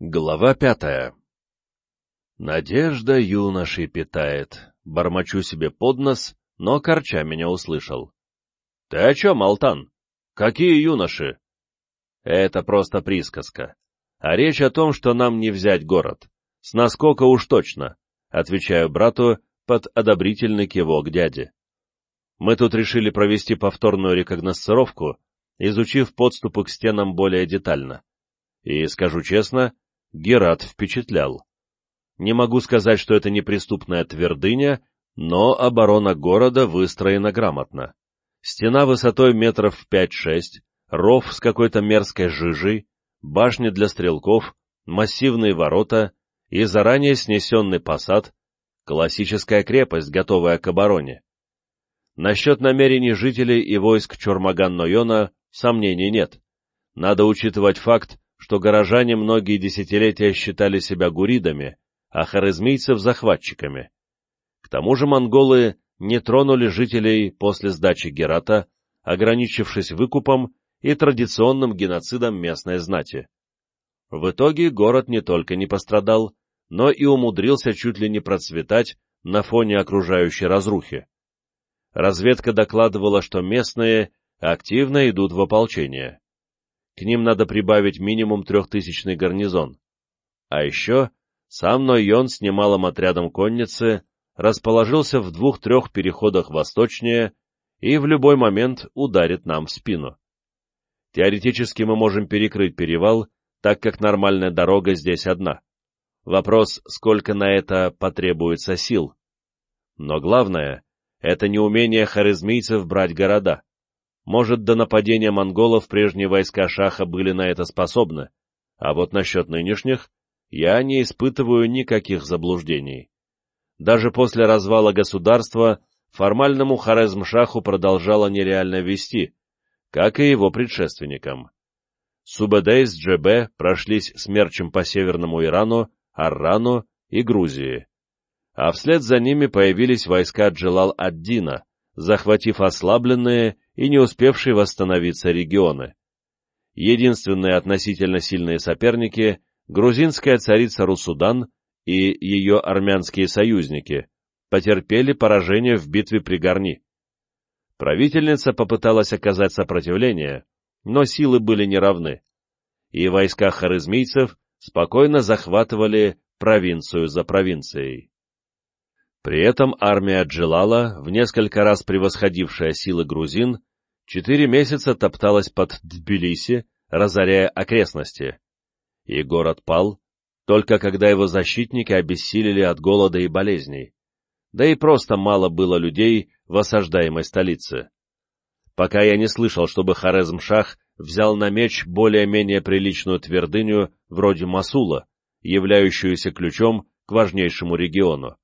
Глава пятая Надежда юношей питает. Бормочу себе под нос, но Корча меня услышал. — Ты о чем, Алтан? Какие юноши? — Это просто присказка. А речь о том, что нам не взять город. С наскока уж точно, — отвечаю брату под одобрительный кивок дяди. Мы тут решили провести повторную рекогносцировку, изучив подступы к стенам более детально. И, скажу честно, Герат впечатлял. Не могу сказать, что это неприступная твердыня, но оборона города выстроена грамотно. Стена высотой метров в пять-шесть, ров с какой-то мерзкой жижей, башни для стрелков, массивные ворота и заранее снесенный посад, классическая крепость, готовая к обороне. Насчет намерений жителей и войск Чормаган-Нойона сомнений нет. Надо учитывать факт, что горожане многие десятилетия считали себя гуридами, а харизмийцев — захватчиками. К тому же монголы не тронули жителей после сдачи Герата, ограничившись выкупом и традиционным геноцидом местной знати. В итоге город не только не пострадал, но и умудрился чуть ли не процветать на фоне окружающей разрухи. Разведка докладывала, что местные активно идут в ополчение. К ним надо прибавить минимум трехтысячный гарнизон. А еще сам Нойон с немалым отрядом конницы расположился в двух-трех переходах восточнее и в любой момент ударит нам в спину. Теоретически мы можем перекрыть перевал, так как нормальная дорога здесь одна. Вопрос, сколько на это потребуется сил. Но главное, это неумение харизмийцев брать города. Может, до нападения монголов прежние войска Шаха были на это способны, а вот насчет нынешних я не испытываю никаких заблуждений. Даже после развала государства формальному Хорезм-Шаху продолжало нереально вести, как и его предшественникам. Субэдэй с Джебе прошлись смерчем по Северному Ирану, Аррану и Грузии. А вслед за ними появились войска Джелал-ад-Дина, захватив ослабленные и не успевшие восстановиться регионы. Единственные относительно сильные соперники — грузинская царица Русудан и ее армянские союзники — потерпели поражение в битве при Горни. Правительница попыталась оказать сопротивление, но силы были неравны, и войска харизмийцев спокойно захватывали провинцию за провинцией. При этом армия Джилала, в несколько раз превосходившая силы грузин, четыре месяца топталась под Тбилиси, разоряя окрестности. И город пал, только когда его защитники обессилели от голода и болезней. Да и просто мало было людей в осаждаемой столице. Пока я не слышал, чтобы Хорезм-Шах взял на меч более-менее приличную твердыню вроде Масула, являющуюся ключом к важнейшему региону.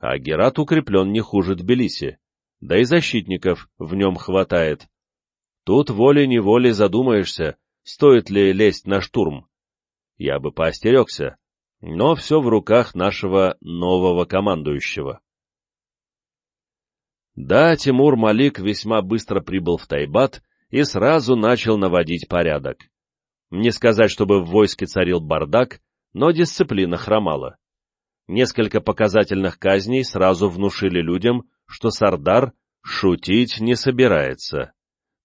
А Герат укреплен не хуже Тбилиси да и защитников в нем хватает. Тут волей-неволей задумаешься, стоит ли лезть на штурм. Я бы поостерегся, но все в руках нашего нового командующего. Да, Тимур Малик весьма быстро прибыл в Тайбат и сразу начал наводить порядок. Не сказать, чтобы в войске царил бардак, но дисциплина хромала. Несколько показательных казней сразу внушили людям, что Сардар шутить не собирается.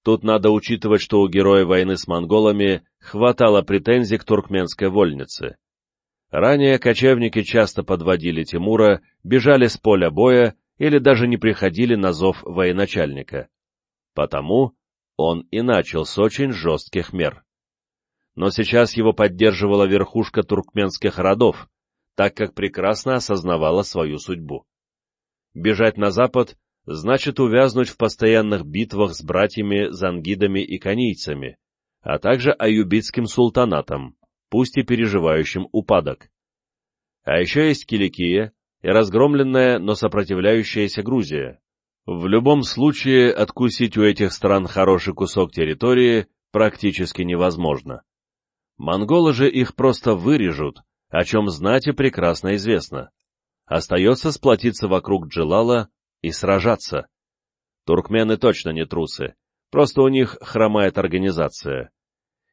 Тут надо учитывать, что у героя войны с монголами хватало претензий к туркменской вольнице. Ранее кочевники часто подводили Тимура, бежали с поля боя или даже не приходили на зов военачальника. Потому он и начал с очень жестких мер. Но сейчас его поддерживала верхушка туркменских родов, так как прекрасно осознавала свою судьбу. Бежать на запад значит увязнуть в постоянных битвах с братьями-зангидами и канийцами, а также аюбитским султанатом, пусть и переживающим упадок. А еще есть Киликия и разгромленная, но сопротивляющаяся Грузия. В любом случае, откусить у этих стран хороший кусок территории практически невозможно. Монголы же их просто вырежут, о чем знать и прекрасно известно. Остается сплотиться вокруг Джелала и сражаться. Туркмены точно не трусы, просто у них хромает организация.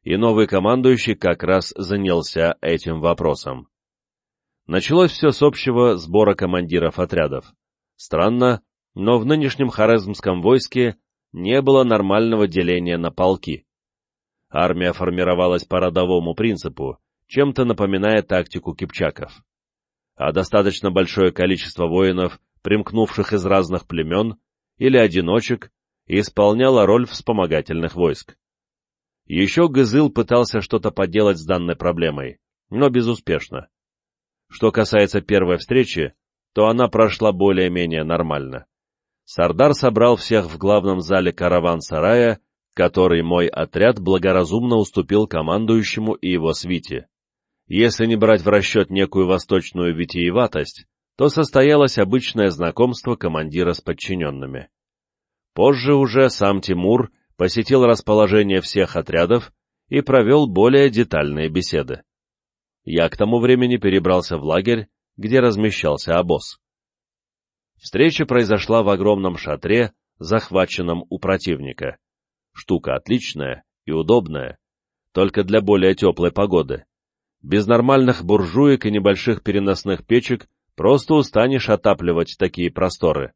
и новый командующий как раз занялся этим вопросом. Началось все с общего сбора командиров отрядов. Странно, но в нынешнем Хорезмском войске не было нормального деления на полки. Армия формировалась по родовому принципу, чем-то напоминая тактику кипчаков. А достаточно большое количество воинов, примкнувших из разных племен или одиночек, исполняло роль вспомогательных войск. Еще Гызыл пытался что-то поделать с данной проблемой, но безуспешно. Что касается первой встречи, то она прошла более-менее нормально. Сардар собрал всех в главном зале караван-сарая, который мой отряд благоразумно уступил командующему и его свите. Если не брать в расчет некую восточную витиеватость, то состоялось обычное знакомство командира с подчиненными. Позже уже сам Тимур посетил расположение всех отрядов и провел более детальные беседы. Я к тому времени перебрался в лагерь, где размещался обоз. Встреча произошла в огромном шатре, захваченном у противника. Штука отличная и удобная, только для более теплой погоды. Без нормальных буржуек и небольших переносных печек просто устанешь отапливать такие просторы.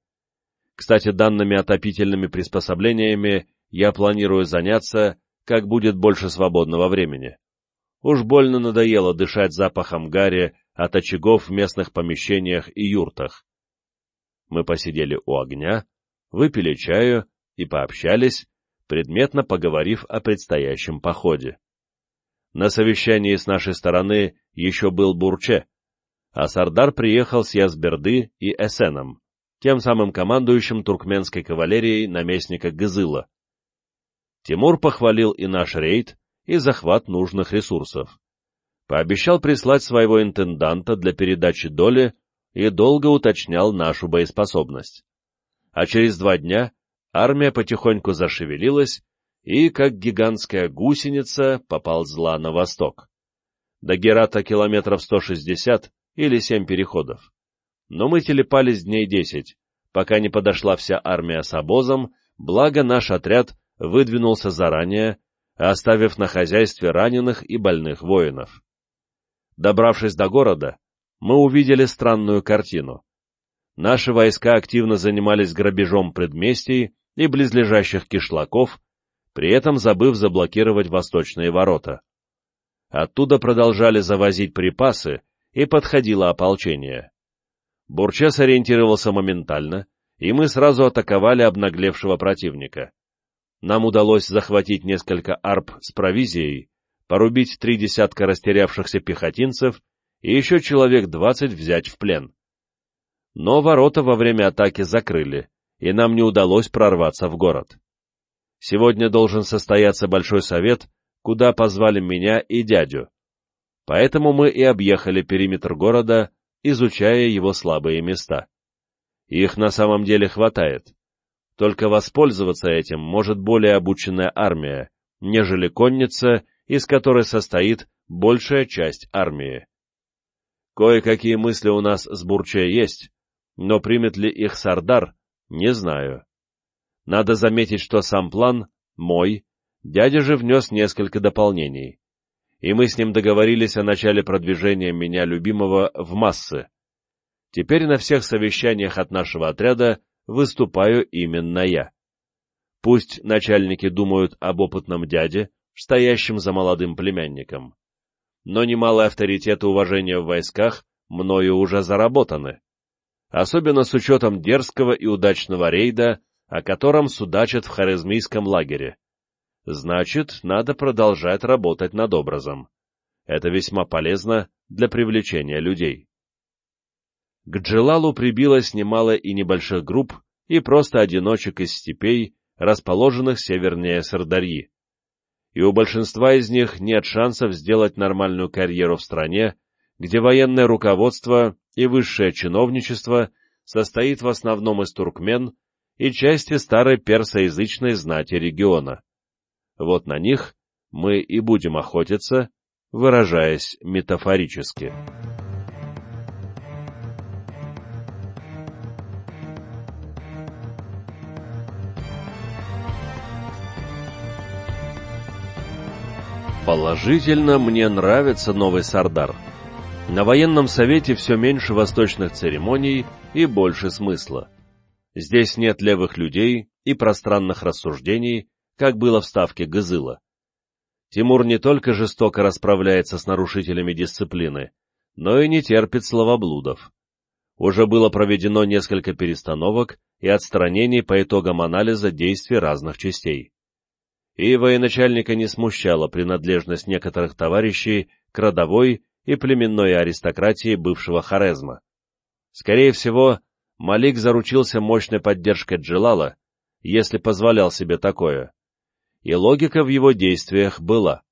Кстати, данными отопительными приспособлениями я планирую заняться, как будет больше свободного времени. Уж больно надоело дышать запахом гари от очагов в местных помещениях и юртах. Мы посидели у огня, выпили чаю и пообщались, предметно поговорив о предстоящем походе. На совещании с нашей стороны еще был Бурче, а Сардар приехал с Язберды и Эсеном, тем самым командующим туркменской кавалерией наместника Гызыла. Тимур похвалил и наш рейд, и захват нужных ресурсов. Пообещал прислать своего интенданта для передачи доли и долго уточнял нашу боеспособность. А через два дня армия потихоньку зашевелилась и, как гигантская гусеница, поползла на восток. До Герата километров 160 или 7 переходов. Но мы телепались дней 10, пока не подошла вся армия с обозом, благо наш отряд выдвинулся заранее, оставив на хозяйстве раненых и больных воинов. Добравшись до города, мы увидели странную картину. Наши войска активно занимались грабежом предместий и близлежащих кишлаков, при этом забыв заблокировать восточные ворота. Оттуда продолжали завозить припасы, и подходило ополчение. Бурча сориентировался моментально, и мы сразу атаковали обнаглевшего противника. Нам удалось захватить несколько арп с провизией, порубить три десятка растерявшихся пехотинцев и еще человек двадцать взять в плен. Но ворота во время атаки закрыли, и нам не удалось прорваться в город. Сегодня должен состояться большой совет, куда позвали меня и дядю. Поэтому мы и объехали периметр города, изучая его слабые места. Их на самом деле хватает. Только воспользоваться этим может более обученная армия, нежели конница, из которой состоит большая часть армии. Кое-какие мысли у нас с Бурче есть, но примет ли их Сардар, не знаю. Надо заметить, что сам план мой, дядя же внес несколько дополнений, и мы с ним договорились о начале продвижения меня любимого в массы. Теперь на всех совещаниях от нашего отряда выступаю именно я. Пусть начальники думают об опытном дяде, стоящем за молодым племянником. Но немалый авторитет и уважение в войсках мною уже заработаны. Особенно с учетом дерзкого и удачного рейда, о котором судачат в Хорезмийском лагере. Значит, надо продолжать работать над образом. Это весьма полезно для привлечения людей. К Джелалу прибилось немало и небольших групп, и просто одиночек из степей, расположенных севернее Сардарьи. И у большинства из них нет шансов сделать нормальную карьеру в стране, где военное руководство и высшее чиновничество состоит в основном из туркмен и части старой персоязычной знати региона. Вот на них мы и будем охотиться, выражаясь метафорически. Положительно мне нравится новый Сардар. На военном совете все меньше восточных церемоний и больше смысла. Здесь нет левых людей и пространных рассуждений, как было в ставке Гызыла. Тимур не только жестоко расправляется с нарушителями дисциплины, но и не терпит словоблудов. Уже было проведено несколько перестановок и отстранений по итогам анализа действий разных частей. И военачальника не смущала принадлежность некоторых товарищей к родовой и племенной аристократии бывшего Хорезма. Скорее всего, Малик заручился мощной поддержкой Джилала, если позволял себе такое. И логика в его действиях была.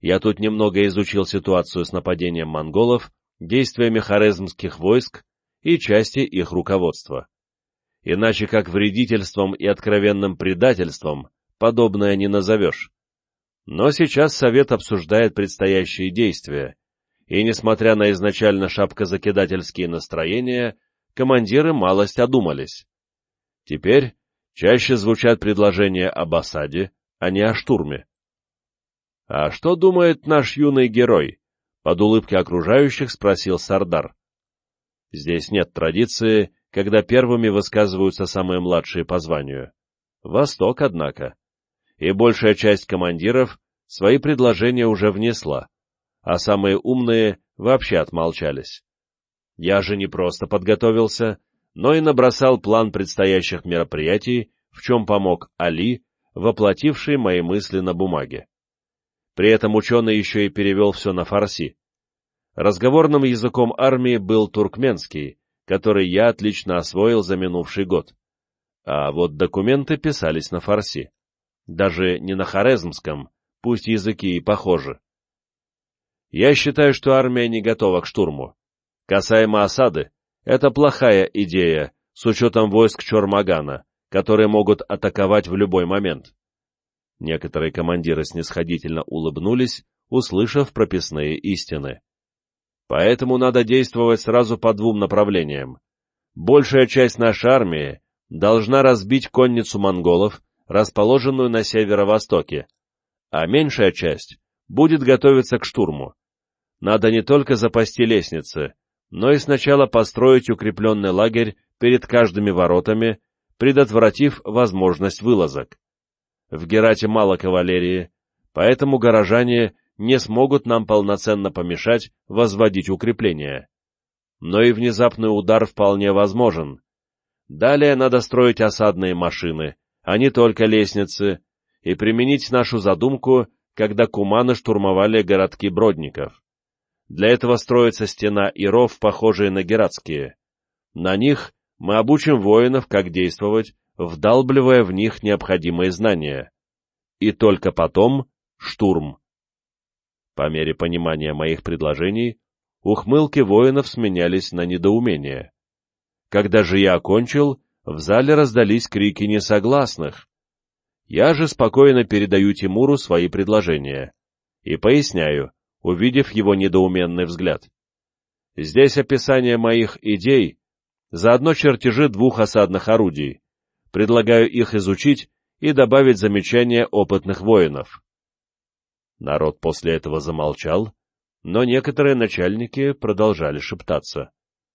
Я тут немного изучил ситуацию с нападением монголов, действиями хорезмских войск и части их руководства. Иначе как вредительством и откровенным предательством подобное не назовешь. Но сейчас Совет обсуждает предстоящие действия, и, несмотря на изначально шапкозакидательские настроения, командиры малость одумались. Теперь чаще звучат предложения об осаде, а не о штурме. «А что думает наш юный герой?» — под улыбки окружающих спросил Сардар. Здесь нет традиции, когда первыми высказываются самые младшие по званию. Восток, однако. И большая часть командиров свои предложения уже внесла, а самые умные вообще отмолчались. Я же не просто подготовился, но и набросал план предстоящих мероприятий, в чем помог Али, воплотивший мои мысли на бумаге. При этом ученый еще и перевел все на фарси. Разговорным языком армии был туркменский, который я отлично освоил за минувший год. А вот документы писались на фарси. Даже не на хорезмском, пусть языки и похожи. Я считаю, что армия не готова к штурму. Касаемо осады, это плохая идея, с учетом войск Чормагана, которые могут атаковать в любой момент. Некоторые командиры снисходительно улыбнулись, услышав прописные истины. Поэтому надо действовать сразу по двум направлениям. Большая часть нашей армии должна разбить конницу монголов, расположенную на северо-востоке, а меньшая часть будет готовиться к штурму. Надо не только запасти лестницы, но и сначала построить укрепленный лагерь перед каждыми воротами, предотвратив возможность вылазок. В Герате мало кавалерии, поэтому горожане не смогут нам полноценно помешать возводить укрепления. Но и внезапный удар вполне возможен. Далее надо строить осадные машины, а не только лестницы, и применить нашу задумку, когда куманы штурмовали городки бродников. Для этого строится стена и ров, похожие на гератские. На них мы обучим воинов, как действовать, вдалбливая в них необходимые знания. И только потом штурм. По мере понимания моих предложений, ухмылки воинов сменялись на недоумение. Когда же я окончил, в зале раздались крики несогласных. Я же спокойно передаю Тимуру свои предложения и поясняю, увидев его недоуменный взгляд. Здесь описание моих идей, заодно чертежи двух осадных орудий. Предлагаю их изучить и добавить замечания опытных воинов. Народ после этого замолчал, но некоторые начальники продолжали шептаться.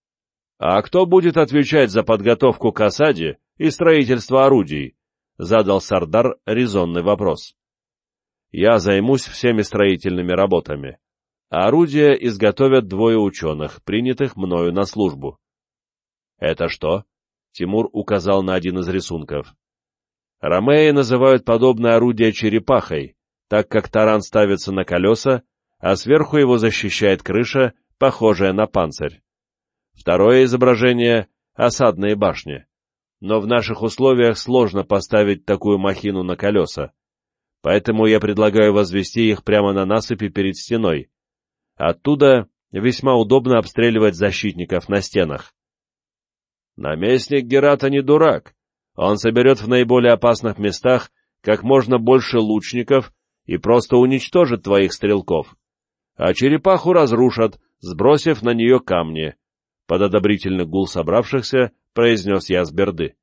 — А кто будет отвечать за подготовку к осаде и строительство орудий? — задал Сардар резонный вопрос. — Я займусь всеми строительными работами. А орудия изготовят двое ученых, принятых мною на службу. — Это что? — Тимур указал на один из рисунков. — Ромеи называют подобное орудие черепахой, так как таран ставится на колеса, а сверху его защищает крыша, похожая на панцирь. Второе изображение — осадные башни. Но в наших условиях сложно поставить такую махину на колеса, поэтому я предлагаю возвести их прямо на насыпи перед стеной. Оттуда весьма удобно обстреливать защитников на стенах. Наместник Герата не дурак. Он соберет в наиболее опасных местах как можно больше лучников и просто уничтожат твоих стрелков, а черепаху разрушат, сбросив на нее камни, — под одобрительный гул собравшихся произнес я с берды.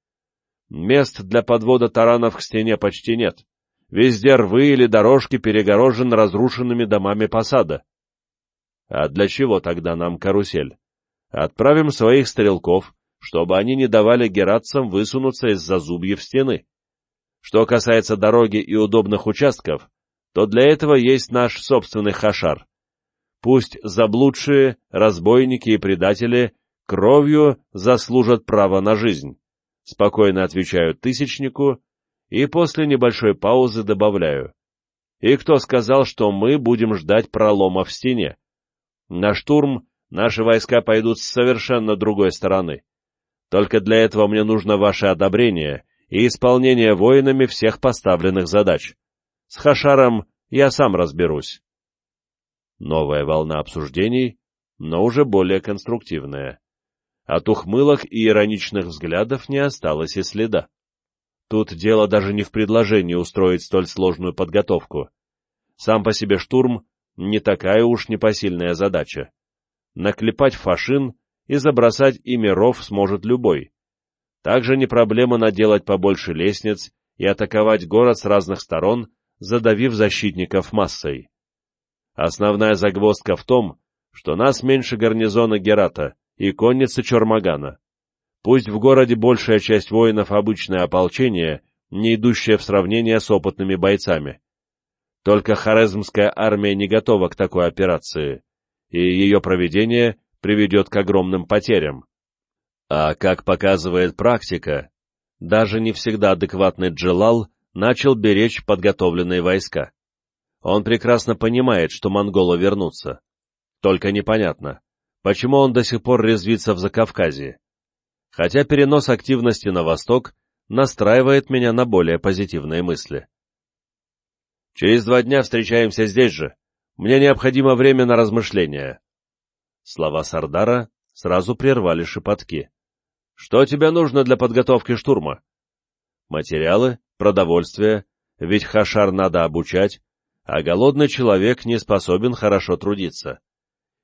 Мест для подвода таранов к стене почти нет, Везде рвы или дорожки перегорожены разрушенными домами посада. А для чего тогда нам карусель? Отправим своих стрелков, чтобы они не давали герацам высунуться из-за зубьев стены. Что касается дороги и удобных участков, то для этого есть наш собственный хашар. Пусть заблудшие, разбойники и предатели кровью заслужат право на жизнь, спокойно отвечаю тысячнику и после небольшой паузы добавляю. И кто сказал, что мы будем ждать пролома в стене? На штурм наши войска пойдут с совершенно другой стороны. Только для этого мне нужно ваше одобрение и исполнение воинами всех поставленных задач. С Хашаром я сам разберусь. Новая волна обсуждений, но уже более конструктивная. От ухмылок и ироничных взглядов не осталось и следа. Тут дело даже не в предложении устроить столь сложную подготовку. Сам по себе штурм — не такая уж непосильная задача. Наклепать фашин и забросать ими ров сможет любой. Также не проблема наделать побольше лестниц и атаковать город с разных сторон, задавив защитников массой. Основная загвоздка в том, что нас меньше гарнизона Герата и конницы Чормагана. Пусть в городе большая часть воинов обычное ополчение, не идущее в сравнение с опытными бойцами. Только Хорезмская армия не готова к такой операции, и ее проведение приведет к огромным потерям. А как показывает практика, даже не всегда адекватный Джелал начал беречь подготовленные войска. Он прекрасно понимает, что монголы вернутся. Только непонятно, почему он до сих пор резвится в Закавказье. Хотя перенос активности на восток настраивает меня на более позитивные мысли. Через два дня встречаемся здесь же. Мне необходимо время на размышления. Слова Сардара сразу прервали шепотки. «Что тебе нужно для подготовки штурма?» «Материалы, продовольствие, ведь хашар надо обучать, а голодный человек не способен хорошо трудиться.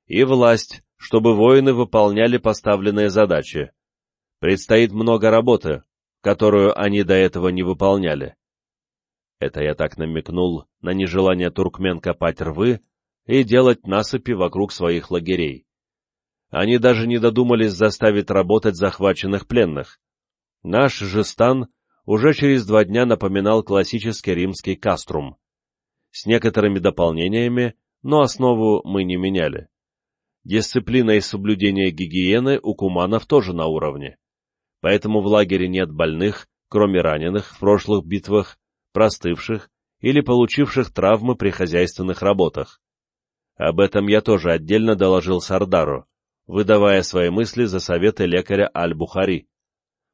И власть, чтобы воины выполняли поставленные задачи. Предстоит много работы, которую они до этого не выполняли. Это я так намекнул на нежелание туркмен копать рвы и делать насыпи вокруг своих лагерей. Они даже не додумались заставить работать захваченных пленных. Наш же стан уже через два дня напоминал классический римский каструм. С некоторыми дополнениями, но основу мы не меняли. Дисциплина и соблюдение гигиены у куманов тоже на уровне. Поэтому в лагере нет больных, кроме раненых в прошлых битвах, простывших или получивших травмы при хозяйственных работах. Об этом я тоже отдельно доложил Сардару выдавая свои мысли за советы лекаря Аль-Бухари.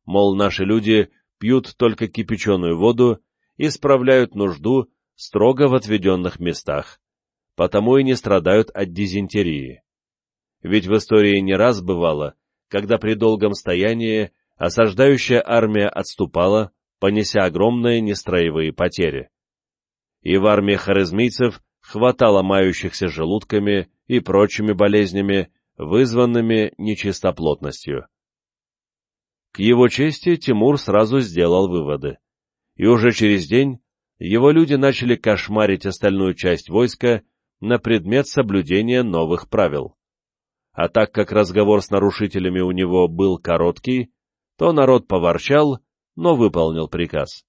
Мол, наши люди пьют только кипяченую воду и справляют нужду строго в отведенных местах, потому и не страдают от дизентерии. Ведь в истории не раз бывало, когда при долгом стоянии осаждающая армия отступала, понеся огромные нестроевые потери. И в армии харизмийцев хватало мающихся желудками и прочими болезнями, вызванными нечистоплотностью. К его чести Тимур сразу сделал выводы, и уже через день его люди начали кошмарить остальную часть войска на предмет соблюдения новых правил. А так как разговор с нарушителями у него был короткий, то народ поворчал, но выполнил приказ.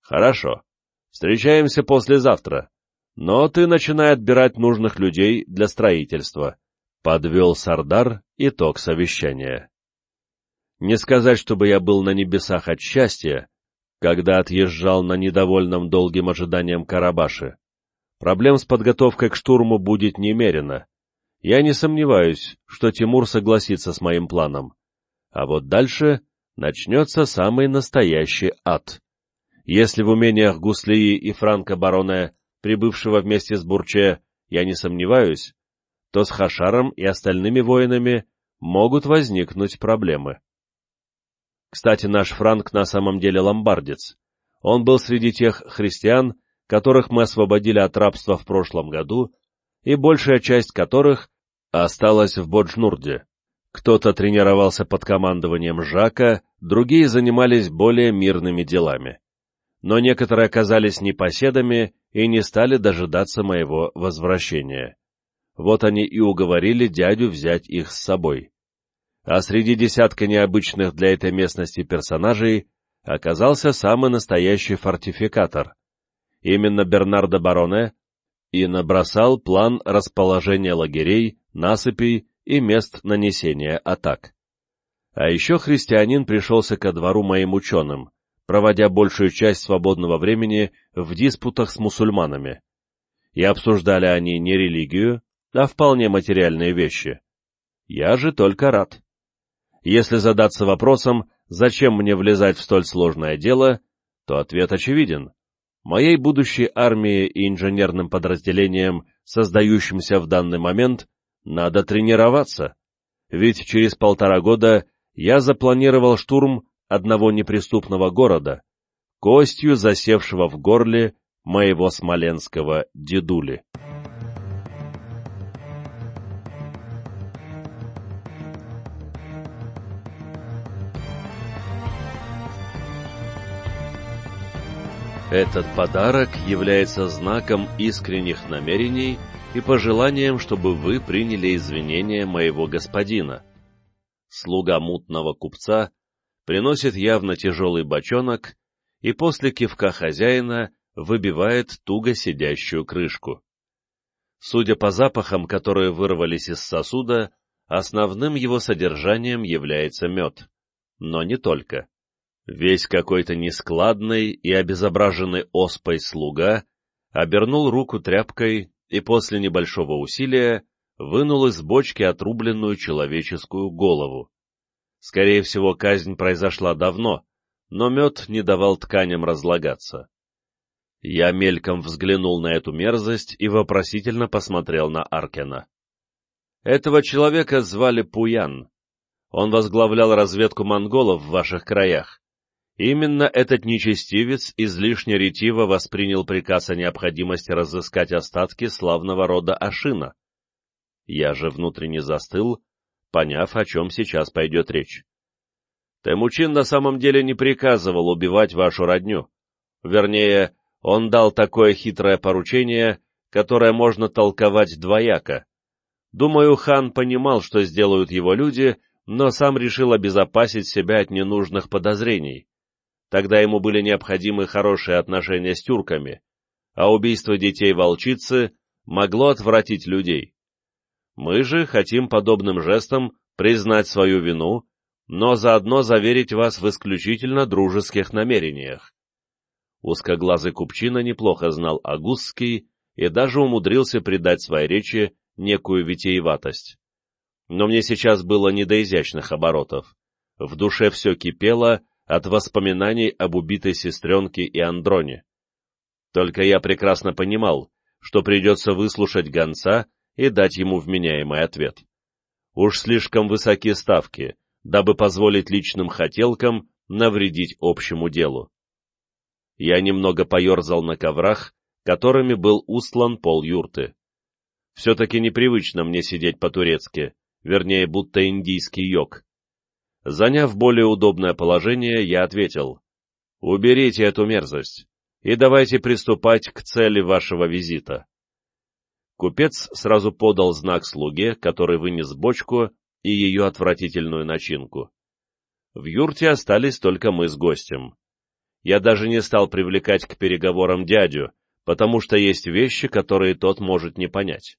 «Хорошо, встречаемся послезавтра, но ты начинай отбирать нужных людей для строительства», Подвел Сардар итог совещания. Не сказать, чтобы я был на небесах от счастья, когда отъезжал на недовольном долгим ожиданием Карабаши. Проблем с подготовкой к штурму будет немерено. Я не сомневаюсь, что Тимур согласится с моим планом. А вот дальше начнется самый настоящий ад. Если в умениях Гуслии и Франка Бароне, прибывшего вместе с Бурче, я не сомневаюсь, то с Хашаром и остальными воинами могут возникнуть проблемы. Кстати, наш Франк на самом деле ломбардец. Он был среди тех христиан, которых мы освободили от рабства в прошлом году, и большая часть которых осталась в Боджнурде. Кто-то тренировался под командованием Жака, другие занимались более мирными делами. но некоторые оказались непоседами и не стали дожидаться моего возвращения. Вот они и уговорили дядю взять их с собой. А среди десятка необычных для этой местности персонажей оказался самый настоящий фортификатор. Именно Бернардо Бароне и набросал план расположения лагерей, насыпей и мест нанесения атак. А еще христианин пришелся ко двору моим ученым, проводя большую часть свободного времени в диспутах с мусульманами. И обсуждали они не религию, а вполне материальные вещи. Я же только рад. Если задаться вопросом, зачем мне влезать в столь сложное дело, то ответ очевиден. Моей будущей армии и инженерным подразделениям, создающимся в данный момент, надо тренироваться, ведь через полтора года я запланировал штурм одного неприступного города, костью засевшего в горле моего смоленского дедули. Этот подарок является знаком искренних намерений и пожеланием, чтобы вы приняли извинения моего господина. Слуга мутного купца приносит явно тяжелый бочонок и после кивка хозяина выбивает туго сидящую крышку. Судя по запахам, которые вырвались из сосуда, основным его содержанием является мед. Но не только. Весь какой-то нескладный и обезображенный оспой слуга обернул руку тряпкой и после небольшого усилия вынул из бочки отрубленную человеческую голову. Скорее всего, казнь произошла давно, но мед не давал тканям разлагаться. Я мельком взглянул на эту мерзость и вопросительно посмотрел на Аркена. Этого человека звали Пуян. Он возглавлял разведку монголов в ваших краях. Именно этот нечестивец излишне ретиво воспринял приказ о необходимости разыскать остатки славного рода Ашина. Я же внутренне застыл, поняв, о чем сейчас пойдет речь. Темучин на самом деле не приказывал убивать вашу родню. Вернее, он дал такое хитрое поручение, которое можно толковать двояко. Думаю, хан понимал, что сделают его люди, но сам решил обезопасить себя от ненужных подозрений. Тогда ему были необходимы хорошие отношения с тюрками, а убийство детей волчицы могло отвратить людей. Мы же хотим подобным жестом признать свою вину, но заодно заверить вас в исключительно дружеских намерениях. Узкоглазый купчина неплохо знал агузский и даже умудрился придать своей речи некую витиеватость. Но мне сейчас было не до изящных оборотов. В душе все кипело, от воспоминаний об убитой сестренке и Андроне. Только я прекрасно понимал, что придется выслушать гонца и дать ему вменяемый ответ. Уж слишком высоки ставки, дабы позволить личным хотелкам навредить общему делу. Я немного поерзал на коврах, которыми был устлан пол юрты. Все-таки непривычно мне сидеть по-турецки, вернее, будто индийский йог. Заняв более удобное положение, я ответил, «Уберите эту мерзость и давайте приступать к цели вашего визита». Купец сразу подал знак слуге, который вынес бочку и ее отвратительную начинку. В юрте остались только мы с гостем. Я даже не стал привлекать к переговорам дядю, потому что есть вещи, которые тот может не понять.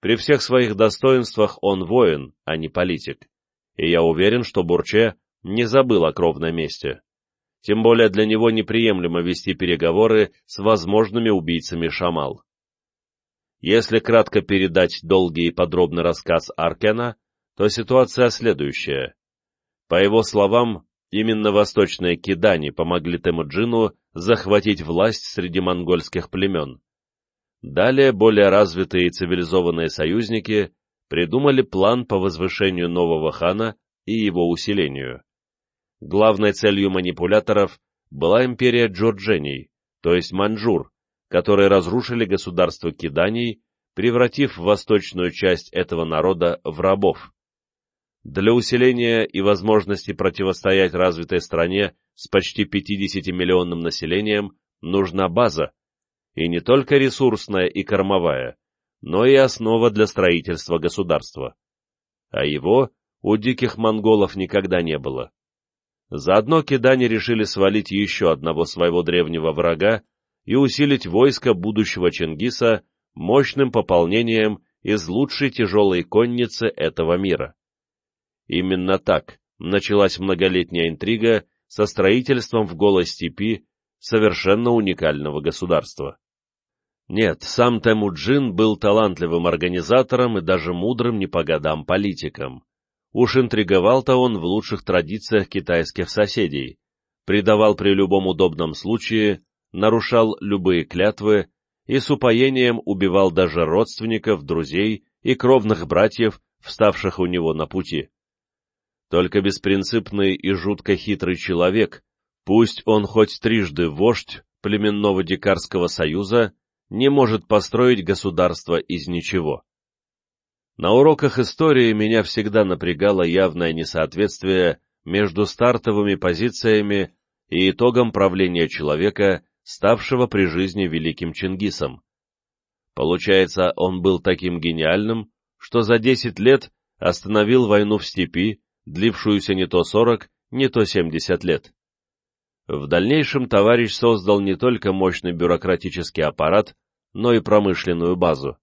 При всех своих достоинствах он воин, а не политик и я уверен, что Бурче не забыл о кровном месте. Тем более для него неприемлемо вести переговоры с возможными убийцами Шамал. Если кратко передать долгий и подробный рассказ Аркена, то ситуация следующая. По его словам, именно восточные кидани помогли Темуджину захватить власть среди монгольских племен. Далее более развитые и цивилизованные союзники придумали план по возвышению нового хана и его усилению. Главной целью манипуляторов была империя Джорджений, то есть Маньчжур, которые разрушили государство киданий, превратив восточную часть этого народа в рабов. Для усиления и возможности противостоять развитой стране с почти 50-миллионным населением нужна база, и не только ресурсная и кормовая, но и основа для строительства государства. А его у диких монголов никогда не было. Заодно кидане решили свалить еще одного своего древнего врага и усилить войско будущего Чингиса мощным пополнением из лучшей тяжелой конницы этого мира. Именно так началась многолетняя интрига со строительством в голой степи совершенно уникального государства. Нет, сам Темуджин был талантливым организатором и даже мудрым не по годам политиком. Уж интриговал-то он в лучших традициях китайских соседей, предавал при любом удобном случае, нарушал любые клятвы и с упоением убивал даже родственников, друзей и кровных братьев, вставших у него на пути. Только беспринципный и жутко хитрый человек, пусть он хоть трижды вождь племенного дикарского союза, не может построить государство из ничего. На уроках истории меня всегда напрягало явное несоответствие между стартовыми позициями и итогом правления человека, ставшего при жизни великим Чингисом. Получается, он был таким гениальным, что за десять лет остановил войну в степи, длившуюся не то сорок, не то семьдесят лет. В дальнейшем товарищ создал не только мощный бюрократический аппарат, но и промышленную базу.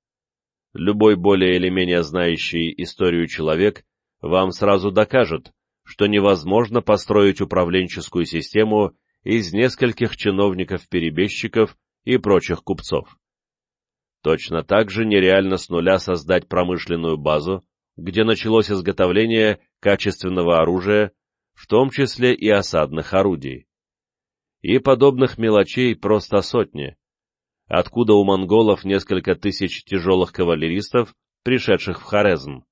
Любой более или менее знающий историю человек вам сразу докажет, что невозможно построить управленческую систему из нескольких чиновников-перебежчиков и прочих купцов. Точно так же нереально с нуля создать промышленную базу, где началось изготовление качественного оружия, в том числе и осадных орудий. И подобных мелочей просто сотни. Откуда у монголов несколько тысяч тяжелых кавалеристов, пришедших в Хорезм?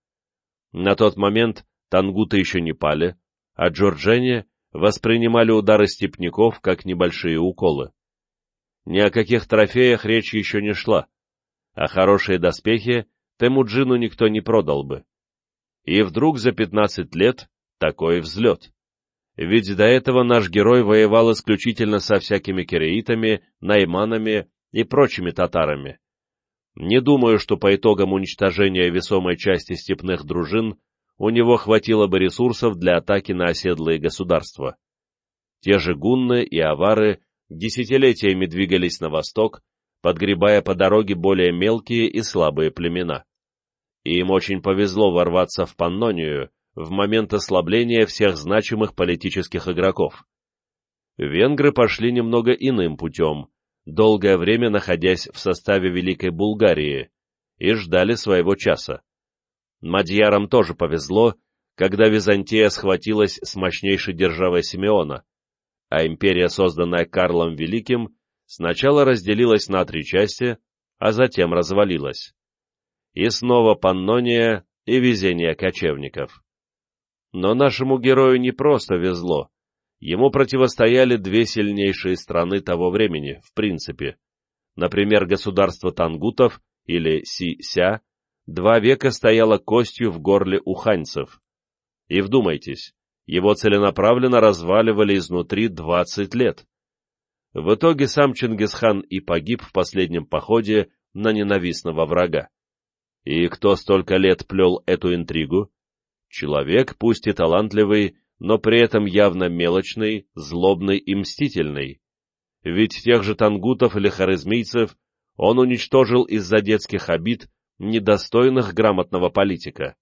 На тот момент тангуты еще не пали, а джорджане воспринимали удары степняков как небольшие уколы. Ни о каких трофеях речь еще не шла, а хорошие доспехи Темуджину никто не продал бы. И вдруг за пятнадцать лет такой взлет. Ведь до этого наш герой воевал исключительно со всякими киреитами, найманами и прочими татарами. Не думаю, что по итогам уничтожения весомой части степных дружин у него хватило бы ресурсов для атаки на оседлые государства. Те же гунны и авары десятилетиями двигались на восток, подгребая по дороге более мелкие и слабые племена и им очень повезло ворваться в Паннонию в момент ослабления всех значимых политических игроков. Венгры пошли немного иным путем, долгое время находясь в составе Великой Булгарии, и ждали своего часа. Мадьярам тоже повезло, когда Византия схватилась с мощнейшей державой Симеона, а империя, созданная Карлом Великим, сначала разделилась на три части, а затем развалилась и снова Паннония и везение кочевников. Но нашему герою не просто везло. Ему противостояли две сильнейшие страны того времени, в принципе. Например, государство тангутов, или Си-Ся, два века стояло костью в горле уханьцев. И вдумайтесь, его целенаправленно разваливали изнутри 20 лет. В итоге сам Чингисхан и погиб в последнем походе на ненавистного врага. И кто столько лет плел эту интригу? Человек, пусть и талантливый, но при этом явно мелочный, злобный и мстительный. Ведь тех же тангутов или харизмийцев он уничтожил из-за детских обид, недостойных грамотного политика.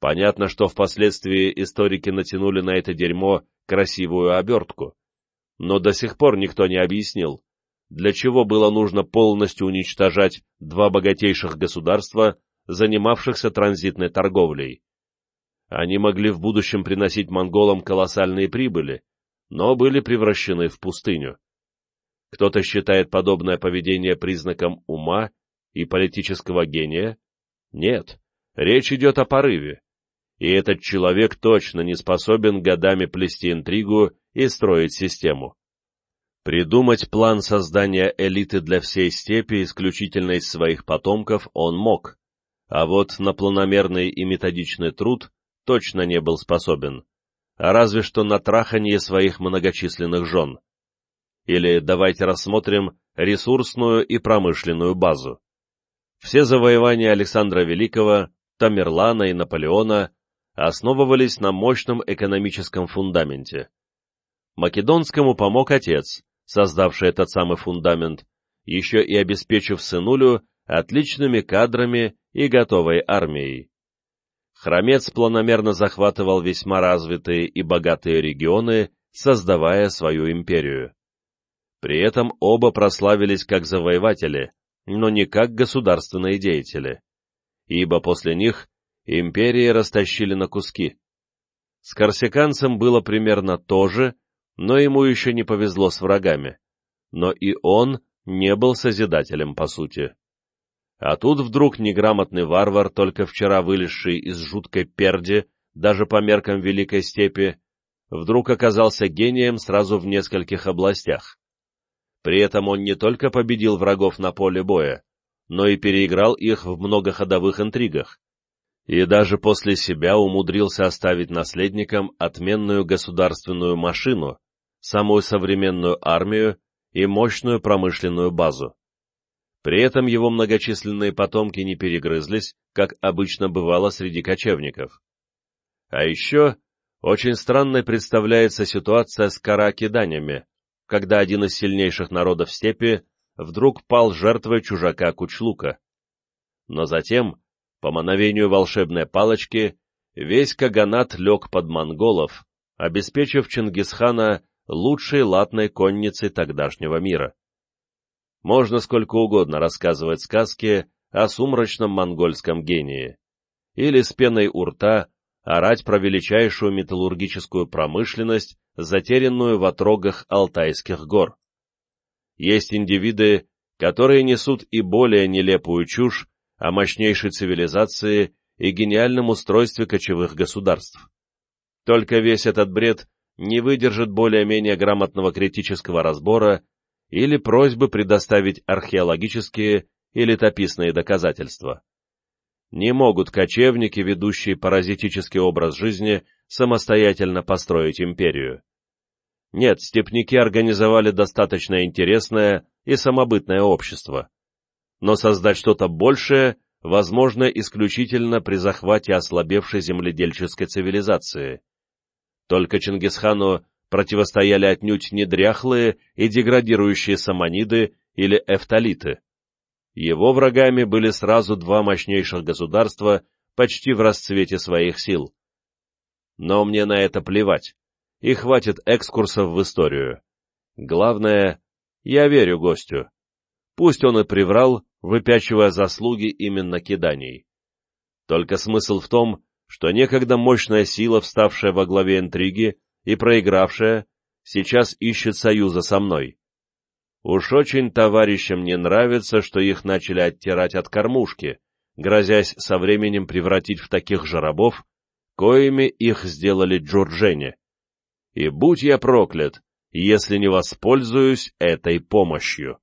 Понятно, что впоследствии историки натянули на это дерьмо красивую обертку, но до сих пор никто не объяснил, для чего было нужно полностью уничтожать два богатейших государства, занимавшихся транзитной торговлей. Они могли в будущем приносить монголам колоссальные прибыли, но были превращены в пустыню. Кто-то считает подобное поведение признаком ума и политического гения? Нет, речь идет о порыве. И этот человек точно не способен годами плести интригу и строить систему. Придумать план создания элиты для всей степи исключительно из своих потомков он мог, а вот на планомерный и методичный труд точно не был способен, а разве что на траханье своих многочисленных жен. Или давайте рассмотрим ресурсную и промышленную базу. Все завоевания Александра Великого, Тамерлана и Наполеона основывались на мощном экономическом фундаменте. Македонскому помог отец, создавший этот самый фундамент, еще и обеспечив сынулю отличными кадрами и готовой армией. Хромец планомерно захватывал весьма развитые и богатые регионы, создавая свою империю. При этом оба прославились как завоеватели, но не как государственные деятели, ибо после них империи растащили на куски. С корсиканцем было примерно то же, но ему еще не повезло с врагами, но и он не был созидателем по сути. А тут вдруг неграмотный варвар, только вчера вылезший из жуткой перди, даже по меркам Великой Степи, вдруг оказался гением сразу в нескольких областях. При этом он не только победил врагов на поле боя, но и переиграл их в многоходовых интригах. И даже после себя умудрился оставить наследникам отменную государственную машину, самую современную армию и мощную промышленную базу. При этом его многочисленные потомки не перегрызлись, как обычно бывало среди кочевников. А еще очень странной представляется ситуация с каракиданями, когда один из сильнейших народов степи вдруг пал жертвой чужака Кучлука. Но затем, по мановению волшебной палочки, весь Каганат лег под монголов, обеспечив Чингисхана лучшей латной конницей тогдашнего мира. Можно сколько угодно рассказывать сказки о сумрачном монгольском гении, или с пеной у рта орать про величайшую металлургическую промышленность, затерянную в отрогах Алтайских гор. Есть индивиды, которые несут и более нелепую чушь о мощнейшей цивилизации и гениальном устройстве кочевых государств. Только весь этот бред не выдержит более-менее грамотного критического разбора или просьбы предоставить археологические и летописные доказательства. Не могут кочевники, ведущие паразитический образ жизни, самостоятельно построить империю. Нет, степняки организовали достаточно интересное и самобытное общество. Но создать что-то большее возможно исключительно при захвате ослабевшей земледельческой цивилизации. Только Чингисхану противостояли отнюдь не дряхлые и деградирующие саманиды или эфталиты. Его врагами были сразу два мощнейших государства почти в расцвете своих сил. Но мне на это плевать, и хватит экскурсов в историю. Главное, я верю гостю. Пусть он и приврал, выпячивая заслуги именно киданий. Только смысл в том, что некогда мощная сила, вставшая во главе интриги и проигравшая, сейчас ищет союза со мной. Уж очень товарищам не нравится, что их начали оттирать от кормушки, грозясь со временем превратить в таких же рабов, коими их сделали джурджене. И будь я проклят, если не воспользуюсь этой помощью.